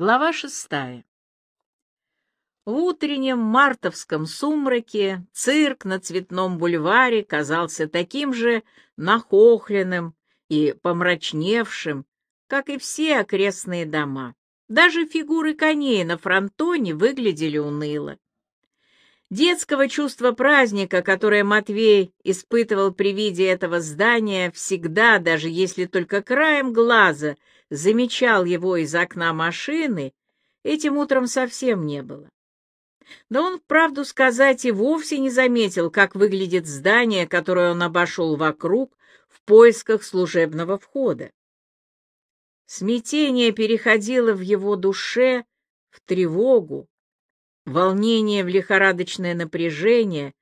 Глава шестая. В утреннем мартовском сумраке цирк на Цветном бульваре казался таким же нахохленным и помрачневшим, как и все окрестные дома. Даже фигуры коней на фронтоне выглядели уныло. Детского чувства праздника, которое Матвей испытывал при виде этого здания, всегда, даже если только краем глаза замечал его из окна машины, этим утром совсем не было. Да он, правду сказать, и вовсе не заметил, как выглядит здание, которое он обошел вокруг в поисках служебного входа. Смятение переходило в его душе в тревогу, волнение в лихорадочное напряжение,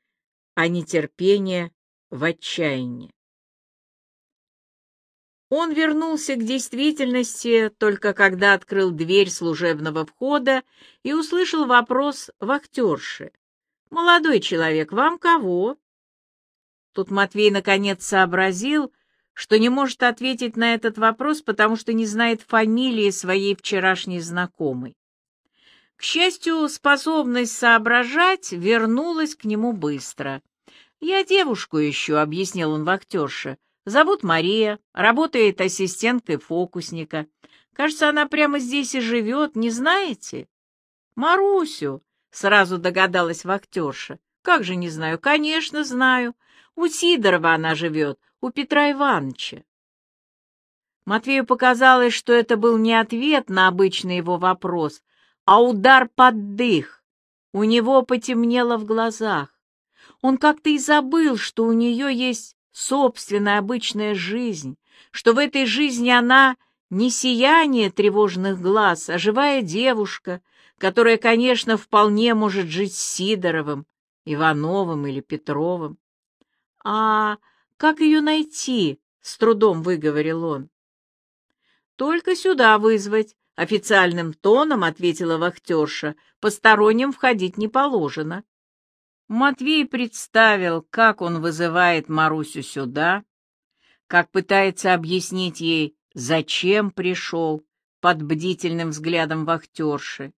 а нетерпение в отчаяние. Он вернулся к действительности только когда открыл дверь служебного входа и услышал вопрос вахтерши. «Молодой человек, вам кого?» Тут Матвей наконец сообразил, что не может ответить на этот вопрос, потому что не знает фамилии своей вчерашней знакомой. К счастью, способность соображать вернулась к нему быстро. «Я девушку ищу», — объяснил он вахтерше. «Зовут Мария, работает ассистенткой фокусника. Кажется, она прямо здесь и живет, не знаете?» «Марусю», — сразу догадалась вахтерша. «Как же не знаю? Конечно, знаю. У Сидорова она живет, у Петра Ивановича». Матвею показалось, что это был не ответ на обычный его вопрос, а удар под дых. У него потемнело в глазах. Он как-то и забыл, что у нее есть собственная обычная жизнь, что в этой жизни она не сияние тревожных глаз, а живая девушка, которая, конечно, вполне может жить с Сидоровым, Ивановым или Петровым. «А как ее найти?» — с трудом выговорил он. «Только сюда вызвать, — официальным тоном ответила вахтерша. «Посторонним входить не положено». Матвей представил, как он вызывает Марусю сюда, как пытается объяснить ей, зачем пришел, под бдительным взглядом вахтерши.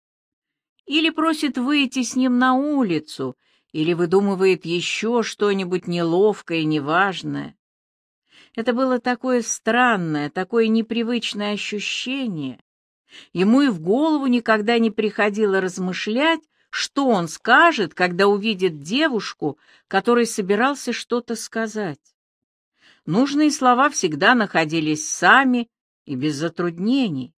Или просит выйти с ним на улицу, или выдумывает еще что-нибудь неловкое и неважное. Это было такое странное, такое непривычное ощущение, Ему и в голову никогда не приходило размышлять, что он скажет, когда увидит девушку, которой собирался что-то сказать. Нужные слова всегда находились сами и без затруднений.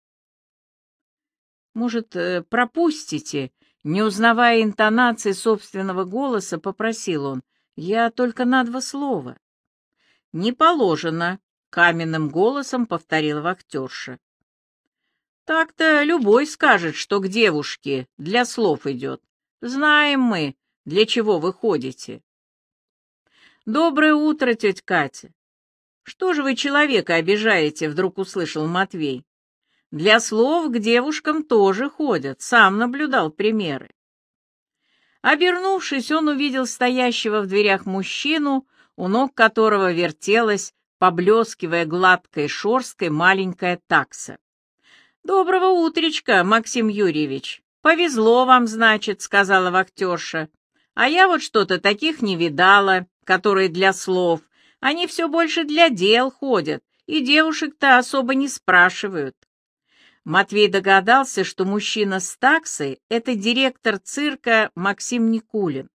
«Может, э, пропустите?» Не узнавая интонации собственного голоса, попросил он. «Я только на два слова». «Не положено», — каменным голосом повторила вахтерша. Так-то любой скажет, что к девушке для слов идет. Знаем мы, для чего вы ходите. Доброе утро, тетя Катя. Что же вы человека обижаете, вдруг услышал Матвей. Для слов к девушкам тоже ходят, сам наблюдал примеры. Обернувшись, он увидел стоящего в дверях мужчину, у ног которого вертелась, поблескивая гладкой шорсткой, маленькая такса. «Доброго утречка, Максим Юрьевич. Повезло вам, значит», — сказала вахтерша. «А я вот что-то таких не видала, которые для слов. Они все больше для дел ходят, и девушек-то особо не спрашивают». Матвей догадался, что мужчина с таксой — это директор цирка Максим Никулин.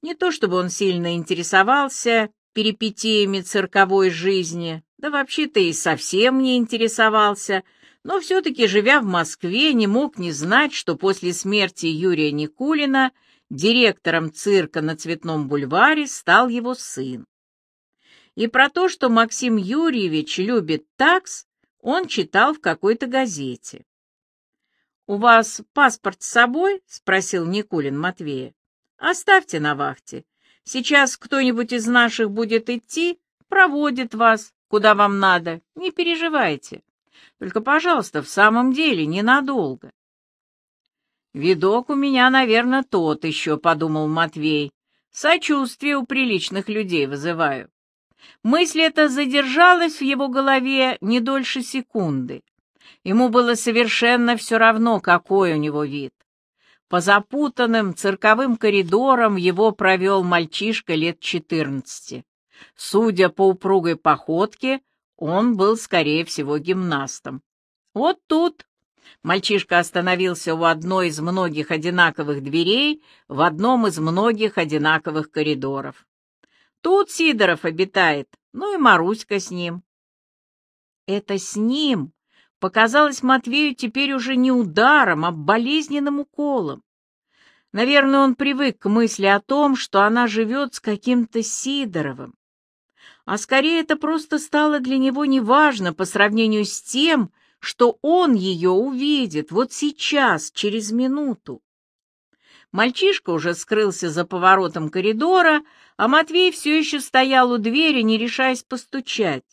Не то чтобы он сильно интересовался перипетиями цирковой жизни, да вообще-то и совсем не интересовался — но все-таки, живя в Москве, не мог не знать, что после смерти Юрия Никулина директором цирка на Цветном бульваре стал его сын. И про то, что Максим Юрьевич любит такс, он читал в какой-то газете. «У вас паспорт с собой?» — спросил Никулин Матвея. «Оставьте на вахте. Сейчас кто-нибудь из наших будет идти, проводит вас, куда вам надо, не переживайте». Только, пожалуйста, в самом деле, ненадолго. «Видок у меня, наверное, тот еще», — подумал Матвей. «Сочувствие у приличных людей вызываю». Мысль эта задержалась в его голове не дольше секунды. Ему было совершенно все равно, какой у него вид. По запутанным цирковым коридорам его провел мальчишка лет четырнадцати. Судя по упругой походке, он был, скорее всего, гимнастом. Вот тут мальчишка остановился у одной из многих одинаковых дверей в одном из многих одинаковых коридоров. Тут Сидоров обитает, ну и Маруська с ним. Это с ним показалось Матвею теперь уже не ударом, а болезненным уколом. Наверное, он привык к мысли о том, что она живет с каким-то Сидоровым. А скорее это просто стало для него неважно по сравнению с тем, что он ее увидит вот сейчас, через минуту. Мальчишка уже скрылся за поворотом коридора, а Матвей все еще стоял у двери, не решаясь постучать.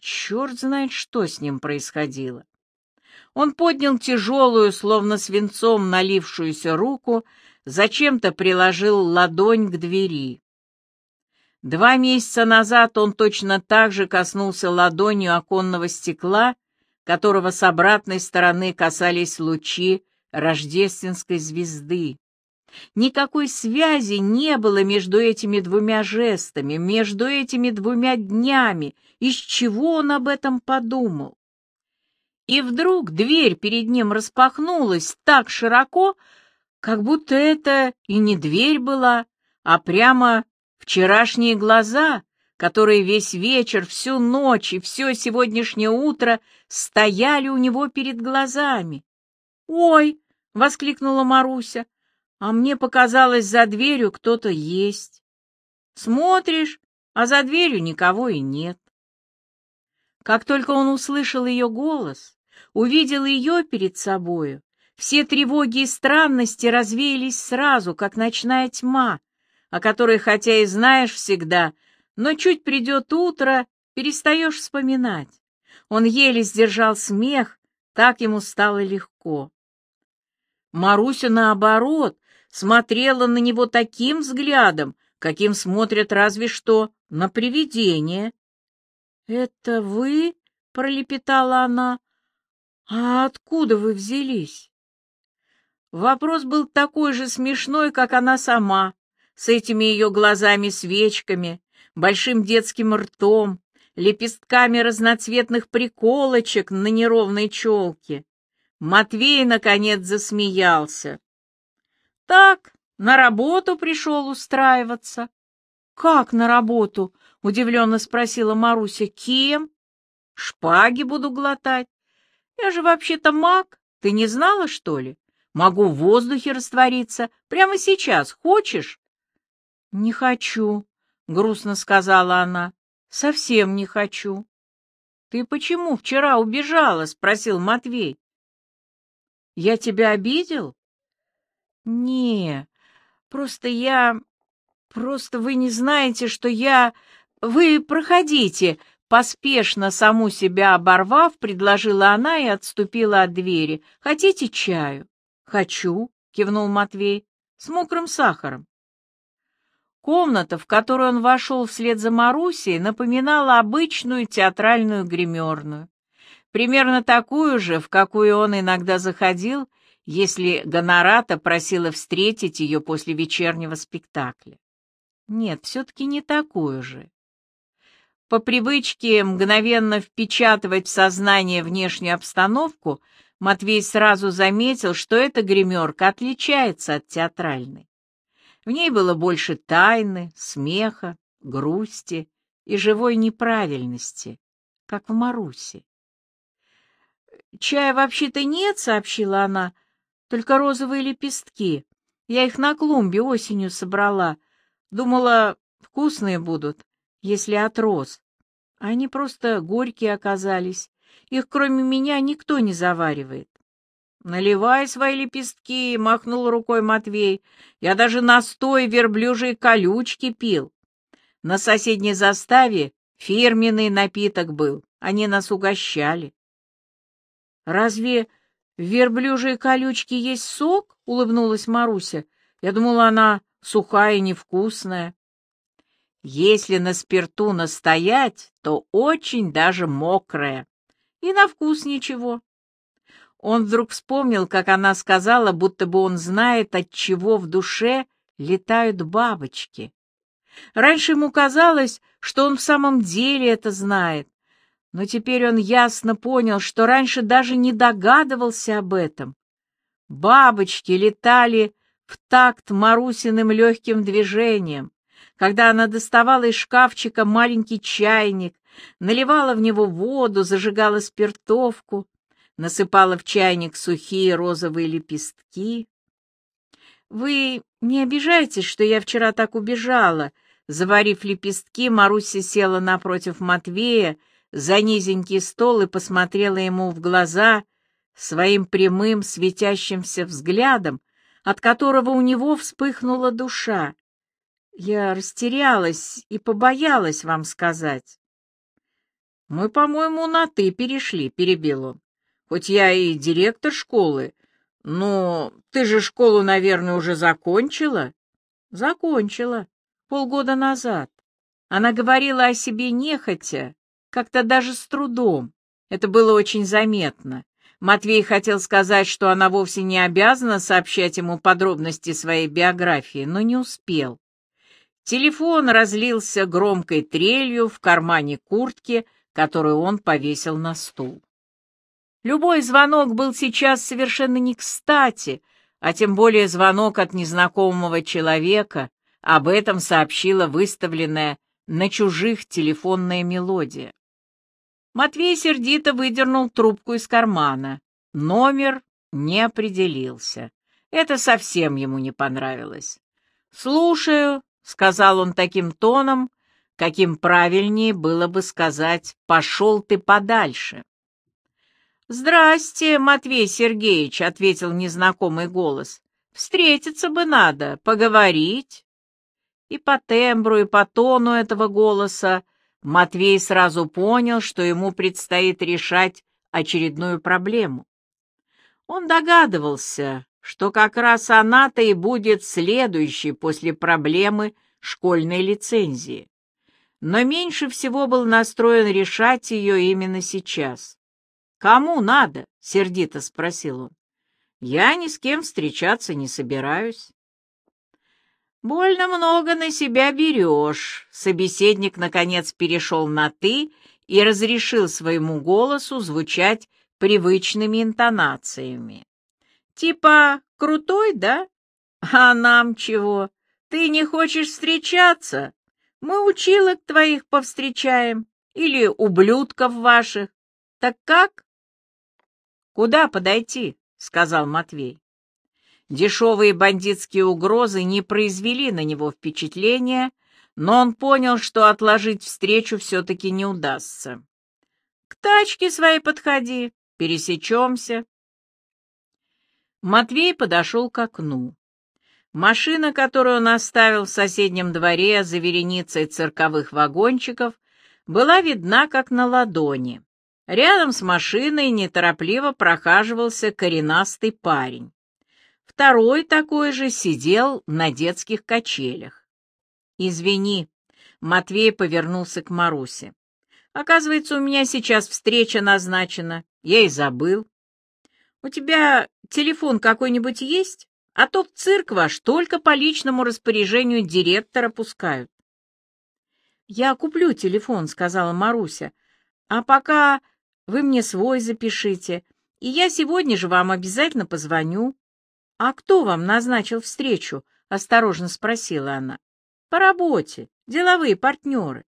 Черт знает, что с ним происходило. Он поднял тяжелую, словно свинцом налившуюся руку, зачем-то приложил ладонь к двери. Два месяца назад он точно так же коснулся ладонью оконного стекла, которого с обратной стороны касались лучи рождественской звезды. Никакой связи не было между этими двумя жестами, между этими двумя днями, из чего он об этом подумал. И вдруг дверь перед ним распахнулась так широко, как будто это и не дверь была, а прямо вчерашние глаза, которые весь вечер, всю ночь и все сегодняшнее утро стояли у него перед глазами. «Ой!» — воскликнула Маруся а мне показалось, за дверью кто-то есть. Смотришь, а за дверью никого и нет. Как только он услышал ее голос, увидел ее перед собою, все тревоги и странности развеялись сразу, как ночная тьма, о которой, хотя и знаешь всегда, но чуть придет утро, перестаешь вспоминать. Он еле сдержал смех, так ему стало легко. Маруся, наоборот, смотрела на него таким взглядом, каким смотрят разве что на привидение. «Это вы?» — пролепетала она. «А откуда вы взялись?» Вопрос был такой же смешной, как она сама, с этими ее глазами-свечками, большим детским ртом, лепестками разноцветных приколочек на неровной челке. Матвей, наконец, засмеялся. Так, на работу пришел устраиваться. Как на работу? Удивленно спросила Маруся. Кем? Шпаги буду глотать. Я же вообще-то маг. Ты не знала, что ли? Могу в воздухе раствориться. Прямо сейчас. Хочешь? Не хочу, грустно сказала она. Совсем не хочу. Ты почему вчера убежала? спросил Матвей. Я тебя обидел? «Не, просто я... Просто вы не знаете, что я... Вы проходите!» Поспешно, саму себя оборвав, предложила она и отступила от двери. «Хотите чаю?» «Хочу», — кивнул Матвей, — «с мокрым сахаром». Комната, в которую он вошел вслед за Марусей, напоминала обычную театральную гримерную. Примерно такую же, в какую он иногда заходил, если Гонората просила встретить ее после вечернего спектакля. Нет, все-таки не такую же. По привычке мгновенно впечатывать в сознание внешнюю обстановку, Матвей сразу заметил, что эта гримерка отличается от театральной. В ней было больше тайны, смеха, грусти и живой неправильности, как в Марусе. «Чая вообще-то нет», — сообщила она, только розовые лепестки. Я их на клумбе осенью собрала. Думала, вкусные будут, если от роз. Они просто горькие оказались. Их кроме меня никто не заваривает. «Наливай свои лепестки», — махнул рукой Матвей. «Я даже настой верблюжьей колючки пил. На соседней заставе фирменный напиток был. Они нас угощали». «Разве в верблюжьей колючке есть сок? — улыбнулась Маруся. Я думала, она сухая и невкусная. Если на спирту настоять, то очень даже мокрая. И на вкус ничего. Он вдруг вспомнил, как она сказала, будто бы он знает, от чего в душе летают бабочки. Раньше ему казалось, что он в самом деле это знает, но теперь он ясно понял, что раньше даже не догадывался об этом. Бабочки летали в такт Марусиным легким движением, когда она доставала из шкафчика маленький чайник, наливала в него воду, зажигала спиртовку, насыпала в чайник сухие розовые лепестки. «Вы не обижайтесь, что я вчера так убежала?» Заварив лепестки, Маруся села напротив Матвея за низенький стол и посмотрела ему в глаза своим прямым светящимся взглядом, от которого у него вспыхнула душа. Я растерялась и побоялась вам сказать. — Мы, по-моему, на «ты» перешли, — перебил он. — Хоть я и директор школы, но ты же школу, наверное, уже закончила? — Закончила. Полгода назад. Она говорила о себе нехотя, как-то даже с трудом. Это было очень заметно. Матвей хотел сказать, что она вовсе не обязана сообщать ему подробности своей биографии, но не успел. Телефон разлился громкой трелью в кармане куртки, которую он повесил на стул. Любой звонок был сейчас совершенно не кстати, а тем более звонок от незнакомого человека, об этом сообщила выставленная на чужих телефонная мелодия. Матвей сердито выдернул трубку из кармана. Номер не определился. Это совсем ему не понравилось. «Слушаю», — сказал он таким тоном, каким правильнее было бы сказать «пошел ты подальше». «Здрасте, Матвей Сергеевич», — ответил незнакомый голос. «Встретиться бы надо, поговорить». И по тембру, и по тону этого голоса Матвей сразу понял, что ему предстоит решать очередную проблему. Он догадывался, что как раз она-то и будет следующей после проблемы школьной лицензии. Но меньше всего был настроен решать ее именно сейчас. «Кому надо?» — сердито спросил он. «Я ни с кем встречаться не собираюсь». «Больно много на себя берешь», — собеседник, наконец, перешел на «ты» и разрешил своему голосу звучать привычными интонациями. «Типа крутой, да? А нам чего? Ты не хочешь встречаться? Мы училок твоих повстречаем или ублюдков ваших. Так как?» «Куда подойти?» — сказал Матвей. Дешевые бандитские угрозы не произвели на него впечатления, но он понял, что отложить встречу все-таки не удастся. «К тачке своей подходи, пересечемся». Матвей подошел к окну. Машина, которую он оставил в соседнем дворе за вереницей цирковых вагончиков, была видна как на ладони. Рядом с машиной неторопливо прохаживался коренастый парень. Второй такой же сидел на детских качелях. «Извини», — Матвей повернулся к Марусе. «Оказывается, у меня сейчас встреча назначена. Я и забыл. У тебя телефон какой-нибудь есть? А то в цирк ваш только по личному распоряжению директора пускают». «Я куплю телефон», — сказала Маруся. «А пока вы мне свой запишите, и я сегодня же вам обязательно позвоню». «А кто вам назначил встречу?» — осторожно спросила она. «По работе, деловые партнеры».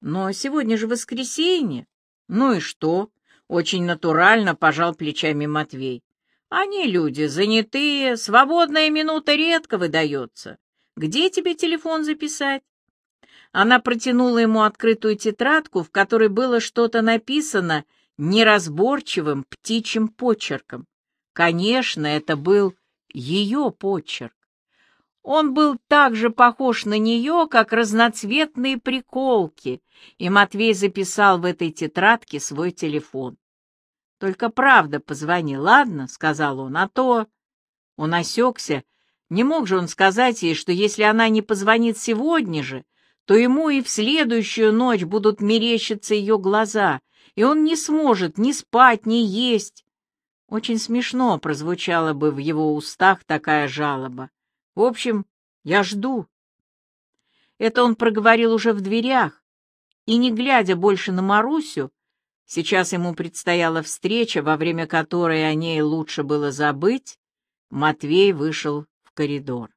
«Но сегодня же воскресенье». «Ну и что?» — очень натурально пожал плечами Матвей. «Они люди занятые, свободная минута редко выдается. Где тебе телефон записать?» Она протянула ему открытую тетрадку, в которой было что-то написано неразборчивым птичьим почерком. Конечно, это был ее почерк. Он был так же похож на нее, как разноцветные приколки, и Матвей записал в этой тетрадке свой телефон. «Только правда позвони, ладно?» — сказал он, — «а то...» Он осекся. Не мог же он сказать ей, что если она не позвонит сегодня же, то ему и в следующую ночь будут мерещиться ее глаза, и он не сможет ни спать, ни есть. Очень смешно прозвучала бы в его устах такая жалоба. В общем, я жду. Это он проговорил уже в дверях, и, не глядя больше на Марусю, сейчас ему предстояла встреча, во время которой о ней лучше было забыть, Матвей вышел в коридор.